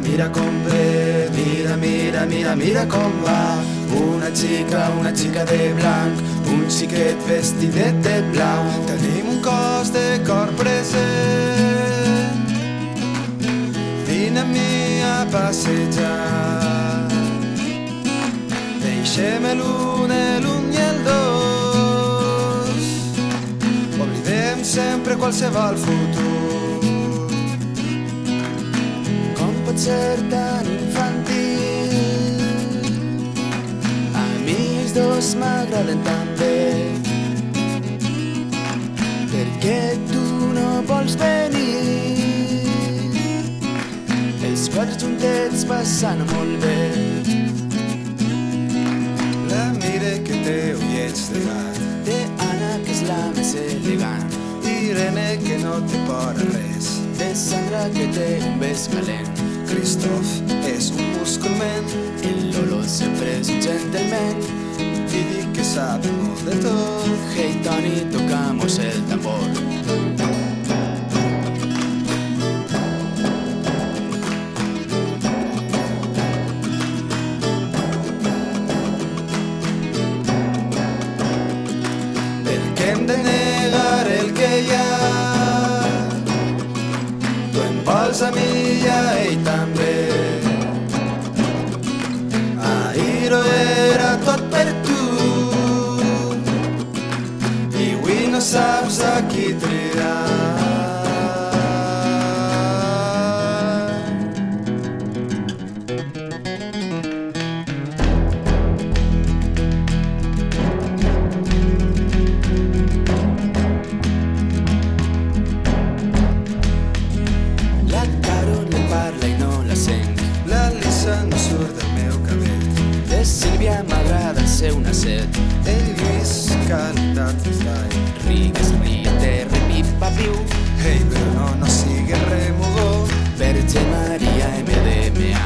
mira com ve, mira, mira, mira, mira com va. Una xica, una xica de blanc, un xiquet vestidet de blau. Tenim un cos de cor present. Vine amb mi a passejar. Deixem l'un, l'un i el dos. Oblidem sempre qualsevol futur. Ser tan infantil? A mi els dos m'agraden tan bé. Per què tu no vols venir? Els quatre juntets passant molt bé. La mire que té ullets de gat. Té Anna, que és la més elegant. Irene, que no té por a res. De Sandra, que té un bes calent. Christoph és un musculment. El Lolo sempre és un gentleman. Didi, que molt de tot. Hey, Tony, tocamos el tambor. Per Tu em vols a mi i també. Ahir ho era tot per tu i avui no saps a qui triar. Sílvia m'agrada el seu nasset. El Lluís, calitat freestyle. Rigues, rite, repipa, piu. Ei, però no, no sigues remugó. Verge Maria, MDMA.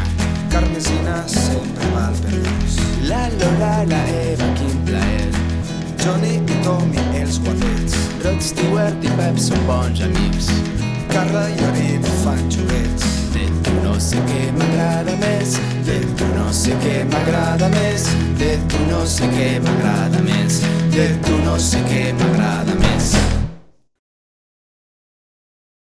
Carmesina sempre val per dos. La Lola, la Eva, quin plaer. Johnny i Tommy, els guapets. Rod Stewart i Pep són bons amics. Carla i Arip fan joguets. De tu no sé què m'agrada més, de tu no sé què m'agrada què m'agrada més, de tu no sé què m'agrada